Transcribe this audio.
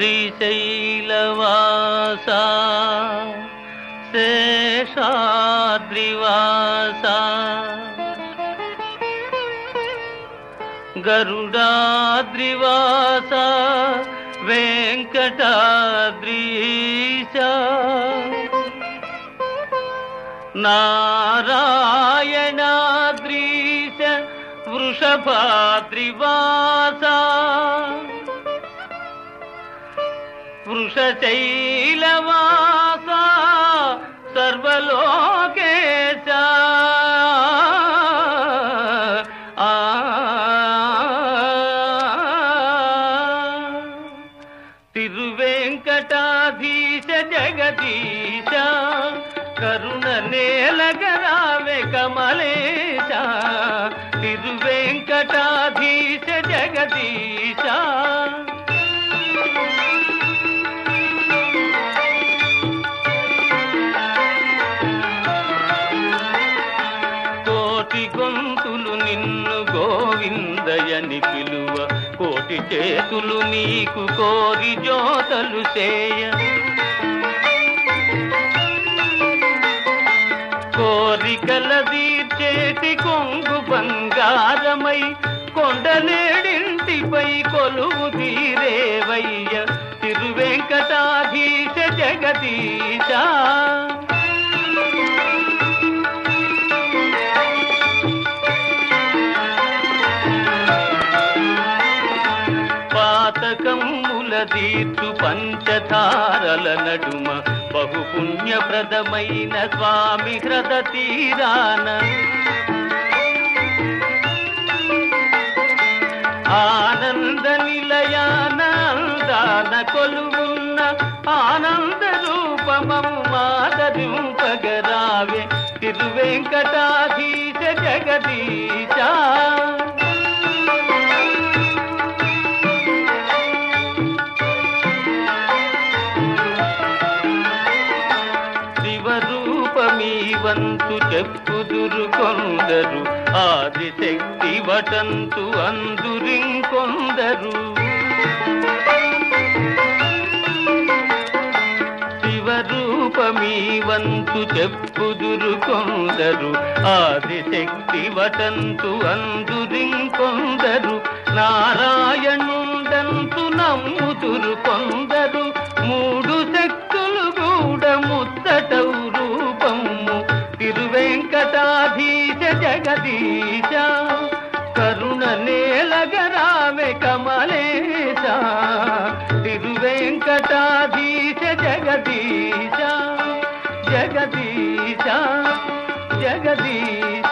शैलवासा शेषाद्रिवासा। गरुडाद्रिवासा वेङ्कटाद्रिष नारायणाद्रीश वृषभाद्रिवासा। వృషశైలవాస సర్వలోకేశ. ఆ. తిరువెంకటాధీశ జగదీశ కరుణ నేలగరావే కమలేశ. తిరువెంకటాధీశ జగదీశ కోటి నిన్ను గోవిందయని పిలువ. కోటి చేతులు నీకు కోరి జోతలు చేయ కోరికల తీర్చేటి కొంగు బంగారమై కొండలేడింటిపై కొలువు తీరేవయ్య. తిరువెంకటాధీశ జగదీశా. పాతకమ్ముల దీర్చు పంచధారల నడుమ బహుపుణ్యప్రదమైన స్వామి హ్రద తీరాన. ఆనంద నిలయానందాన కొలువున్న ఆనంద రూపమము మాదరింపగరావే తిరువెంకటాధీశ జగదీశ శివరూపమీ వంతు చెప్పుదురు కొందరు ఆదిశక్తి వటంతు అందురింకొందరు. శివరూపమీ వంతు చెప్పుదురు కొందరు ఆదిశక్తి వటంతు అందురింకొందరు. నారాయణుండంతు నమ్ముదురు కొందరు. వెంకటాధీశ జగదీశ కరుణ నేలగరామె కమలేశ తిరువెంకటాధీశ జగదీశ జగదీశ జగదీశ.